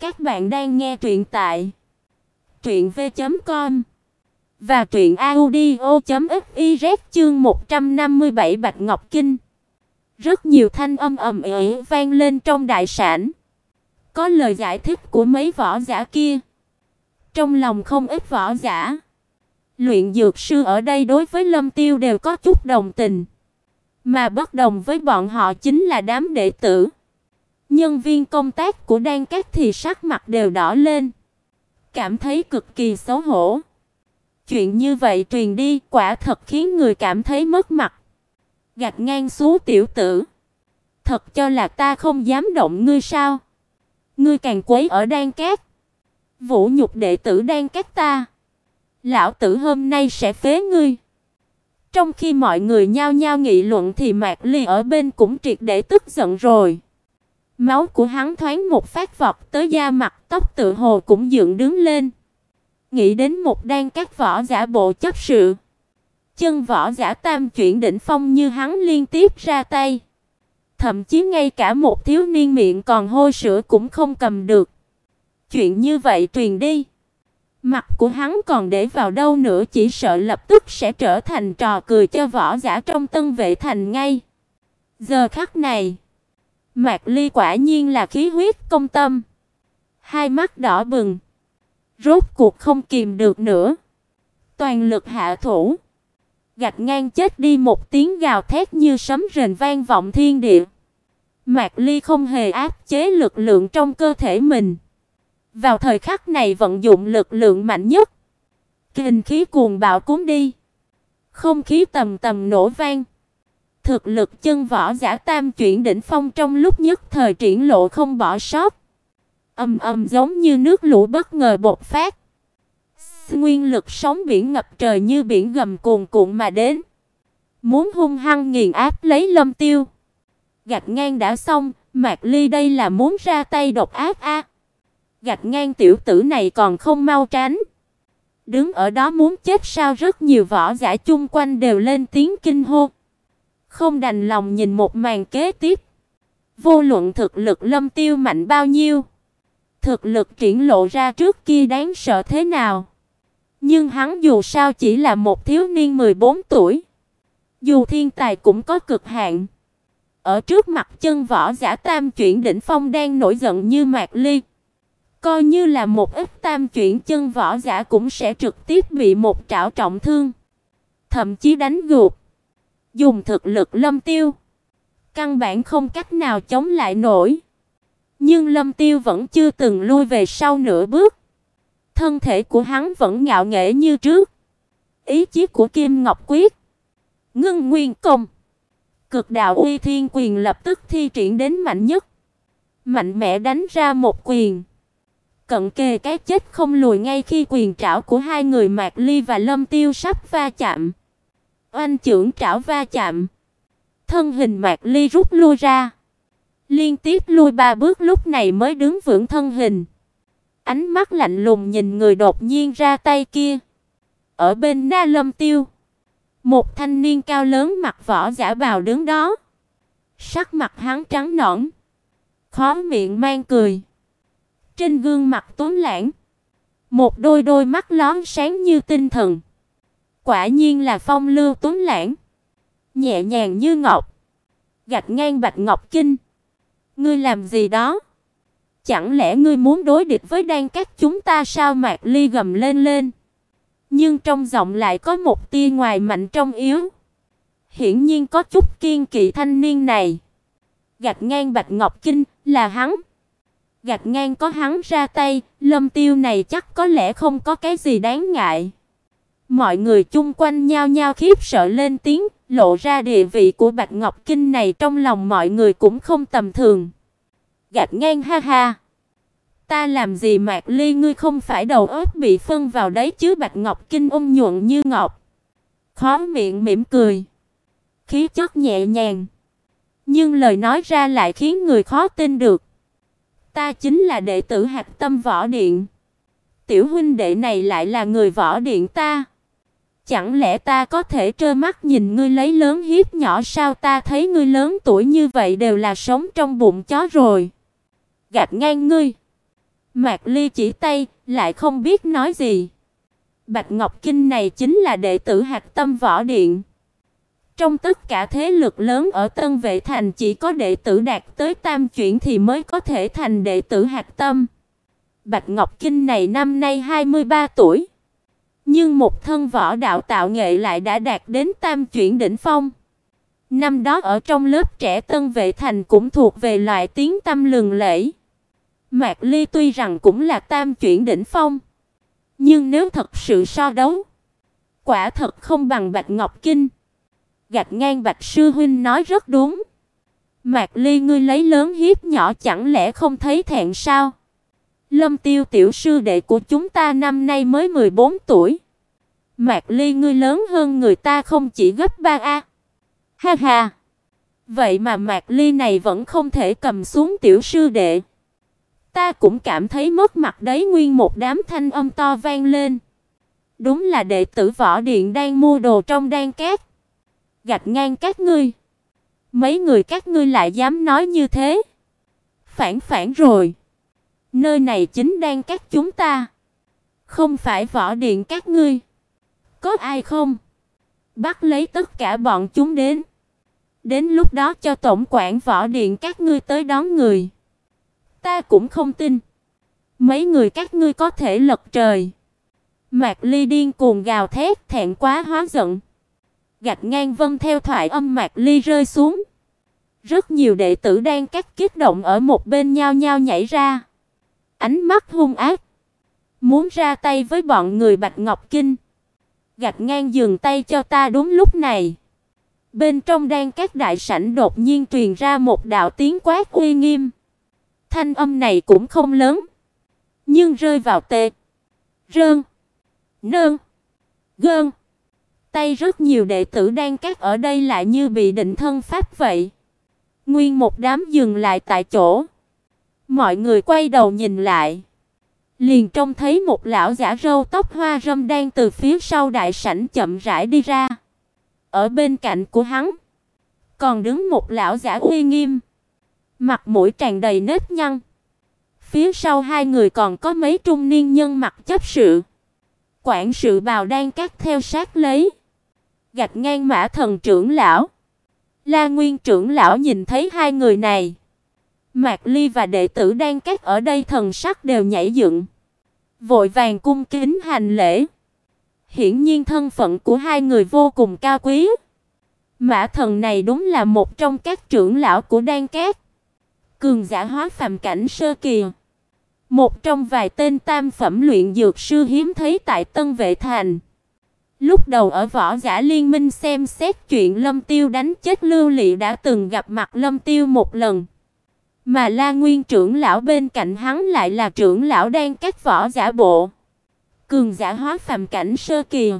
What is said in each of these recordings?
Các bạn đang nghe truyện tại truyện v.com và truyện audio.fiz chương 157 Bạch Ngọc Kinh. Rất nhiều thanh âm ầm ĩ vang lên trong đại sảnh. Có lời giải thích của mấy võ giả kia. Trong lòng không ít võ giả, luyện dược sư ở đây đối với Lâm Tiêu đều có chút đồng tình, mà bất đồng với bọn họ chính là đám đệ tử. Nhân viên công tác của Đan Các thì sắc mặt đều đỏ lên, cảm thấy cực kỳ xấu hổ. Chuyện như vậy truyền đi, quả thật khiến người cảm thấy mất mặt. Gạt ngang xú tiểu tử, thật cho là ta không dám động ngươi sao? Ngươi càng quấy ở Đan Các, vũ nhục đệ tử Đan Các ta, lão tử hôm nay sẽ phế ngươi. Trong khi mọi người nhao nhao nghị luận thì Mạc Ly ở bên cũng triệt để tức giận rồi. Máu của hắn thoáng một phát vọt tới da mặt, tóc tự hồ cũng dựng đứng lên. Nghĩ đến một đan các võ giả bộ chấp sự, chân võ giả tam chuyển đỉnh phong như hắn liên tiếp ra tay, thậm chí ngay cả một thiếu niên miệng còn hôi sữa cũng không cầm được. Chuyện như vậy truyền đi, mặt của hắn còn để vào đâu nữa, chỉ sợ lập tức sẽ trở thành trò cười cho võ giả trong Tân Vệ thành ngay. Giờ khắc này, Mạc Ly quả nhiên là khí huyết công tâm. Hai mắt đỏ bừng, rốt cuộc không kìm được nữa, toàn lực hạ thủ. Gạch ngang chết đi một tiếng gào thét như sấm rền vang vọng thiên địa. Mạc Ly không hề áp chế lực lượng trong cơ thể mình. Vào thời khắc này vận dụng lực lượng mạnh nhất, kinh khí cuồng bạo cuốn đi. Không khí tầm tầm nổ vang thực lực chân võ giả tam chuyển đỉnh phong trong lúc nhất thời triển lộ không bỏ sót. Ầm ầm giống như nước lũ bất ngờ bột phát. Nguyên lực sóng biển ngập trời như biển gầm cuồn cuộn mà đến, muốn hung hăng nghiền áp lấy Lâm Tiêu. Gạch ngang đã xong, Mạc Ly đây là muốn ra tay độc ác a. Gạch ngang tiểu tử này còn không mau tránh. Đứng ở đó muốn chết sao rất nhiều võ giả chung quanh đều lên tiếng kinh hô. Không đành lòng nhìn một màn kế tiếp. Vô luận thực lực Lâm Tiêu mạnh bao nhiêu, thực lực triển lộ ra trước kia đáng sợ thế nào. Nhưng hắn dù sao chỉ là một thiếu niên 14 tuổi, dù thiên tài cũng có cực hạn. Ở trước mặt chân võ giả tam chuyển đỉnh phong đang nổi giận như mạc ly, coi như là một ít tam chuyển chân võ giả cũng sẽ trực tiếp bị một trảo trọng thương, thậm chí đánh gục dùng thực lực Lâm Tiêu, căn bản không cách nào chống lại nổi. Nhưng Lâm Tiêu vẫn chưa từng lui về sau nửa bước. Thân thể của hắn vẫn ngạo nghễ như trước. Ý chí của Kim Ngọc Quyết, Ngưng Nguyên Công, Cực Đạo Uy Thiên Quyền lập tức thi triển đến mạnh nhất. Mạnh mẽ đánh ra một quyền. Cận kề cái chết không lùi ngay khi quyền trảo của hai người Mạc Ly và Lâm Tiêu sắp va chạm. Oanh chưởng trảo va chạm. Thân hình Mạc Ly rút lui ra. Liên tiếp lui ba bước lúc này mới đứng vững thân hình. Ánh mắt lạnh lùng nhìn người đột nhiên ra tay kia. Ở bên Na Lâm Tiêu, một thanh niên cao lớn mặc võ giả bào đứng đó. Sắc mặt hắn trắng nõn, khó miệng mang cười. Trên gương mặt tuấn lãng, một đôi đôi mắt lóe sáng như tinh thần. Quả nhiên là phong lưu tuấn lãng, nhẹ nhàng như ngọc. Gạch ngang Bạch Ngọc Kinh. Ngươi làm gì đó? Chẳng lẽ ngươi muốn đối địch với đan các chúng ta sao? Mạc Ly gầm lên lên. Nhưng trong giọng lại có một tia ngoài mạnh trong yếu. Hiển nhiên có chút kiên kỵ thanh niên này. Gạch ngang Bạch Ngọc Kinh là hắn. Gạch ngang có hắn ra tay, Lâm Tiêu này chắc có lẽ không có cái gì đáng ngại. Mọi người chung quanh nhao nhao khiếp sợ lên tiếng, lộ ra địa vị của Bạch Ngọc Kinh này trong lòng mọi người cũng không tầm thường. Gạt ngang ha ha. Ta làm gì Mạc Ly ngươi không phải đầu óc bị phân vào đấy chứ Bạch Ngọc Kinh ôm nhuận như ngọc. Khó miệng mỉm cười. Khí chất nhẹ nhàng. Nhưng lời nói ra lại khiến người khó tin được. Ta chính là đệ tử Hạc Tâm Võ Điện. Tiểu huynh đệ này lại là người võ điện ta. Chẳng lẽ ta có thể trơ mắt nhìn ngươi lấy lớn hiếp nhỏ sao ta thấy ngươi lớn tuổi như vậy đều là sống trong bụng chó rồi. Gạt ngang ngươi. Mạc Ly chỉ tay, lại không biết nói gì. Bạch Ngọc Kinh này chính là đệ tử hạt Tâm Võ Điện. Trong tất cả thế lực lớn ở Tân Vệ Thành chỉ có đệ tử đạt tới tam chuyển thì mới có thể thành đệ tử hạt Tâm. Bạch Ngọc Kinh này năm nay 23 tuổi, nhưng một thân võ đạo tạo nghệ lại đã đạt đến tam chuyển đỉnh phong. Năm đó ở trong lớp trẻ Tân Vệ Thành cũng thuộc về loại tiếng tâm lừng lẫy. Mạc Ly tuy rằng cũng là tam chuyển đỉnh phong, nhưng nếu thật sự so đấu, quả thật không bằng Bạch Ngọc Kinh. Gạch ngang Bạch sư huynh nói rất đúng. Mạc Ly ngươi lấy lớn hiếp nhỏ chẳng lẽ không thấy thẹn sao? Lâm Tiêu tiểu sư đệ của chúng ta năm nay mới 14 tuổi. Mạc Ly ngươi lớn hơn người ta không chỉ gấp 3 a. Ha ha. Vậy mà Mạc Ly này vẫn không thể cầm xuống tiểu sư đệ. Ta cũng cảm thấy mất mặt đấy, nguyên một đám thanh âm to vang lên. Đúng là đệ tử võ điện đang mua đồ trong đan két, Gạch ngang các ngươi. Mấy người các ngươi lại dám nói như thế? Phản phản rồi. Nơi này chính đang các chúng ta, không phải võ điện các ngươi. Có ai không? Bắt lấy tất cả bọn chúng đến. Đến lúc đó cho tổng quản võ điện các ngươi tới đón người. Ta cũng không tin. Mấy người các ngươi có thể lật trời. Mạc Ly điên cuồng gào thét, thẹn quá hóa giận. Gạch ngang vân theo thoại âm Mạc Ly rơi xuống. Rất nhiều đệ tử đang các kích động ở một bên nhao nhao nhảy ra ánh mắt hung ác, muốn ra tay với bọn người Bạch Ngọc Kinh. gạt ngang giường tay cho ta đúng lúc này. Bên trong đang các đại sảnh đột nhiên truyền ra một đạo tiếng quát uy nghiêm. Thanh âm này cũng không lớn, nhưng rơi vào tệ. rơn, nơn, gơn. Tay rất nhiều đệ tử đang các ở đây lại như bị định thân pháp vậy. Nguyên một đám dừng lại tại chỗ. Mọi người quay đầu nhìn lại, liền trông thấy một lão giả râu tóc hoa râm đang từ phía sau đại sảnh chậm rãi đi ra. Ở bên cạnh của hắn, còn đứng một lão giả uy nghiêm, mặt mũi tràn đầy nếp nhăn. Phía sau hai người còn có mấy trung niên nhân mặc chấp sự. Quản sự bào đang cắt theo sát lấy. Gạch ngang mã thần trưởng lão. La Nguyên trưởng lão nhìn thấy hai người này, Mạc Ly và đệ tử đang các ở đây thần sắc đều nhảy dựng, vội vàng cung kính hành lễ. Hiển nhiên thân phận của hai người vô cùng cao quý. Mã thần này đúng là một trong các trưởng lão của Đan Cát, cường giả hóa phàm cảnh sơ kỳ, một trong vài tên tam phẩm luyện dược sư hiếm thấy tại Tân Vệ Thành. Lúc đầu ở võ giả liên minh xem xét chuyện Lâm Tiêu đánh chết Lưu Lệ đã từng gặp mặt Lâm Tiêu một lần. Mà La Nguyên trưởng lão bên cạnh hắn lại là trưởng lão đang cắt vỏ giả bộ. Cường giả hóa phàm cảnh sơ kỳ.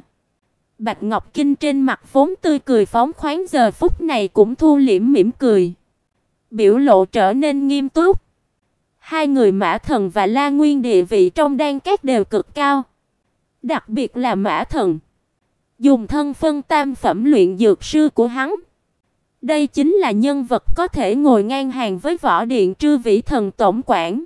Bạch Ngọc Kinh trên mặt vốn tươi cười phóng khoáng giờ phút này cũng thu liễm mỉm cười. Biểu lộ trở nên nghiêm túc. Hai người Mã Thần và La Nguyên địa vị trong đan các đều cực cao. Đặc biệt là Mã Thần. Dùng thân phân tam phẩm luyện dược sư của hắn đây chính là nhân vật có thể ngồi ngang hàng với võ điện trư vĩ thần tổng quản.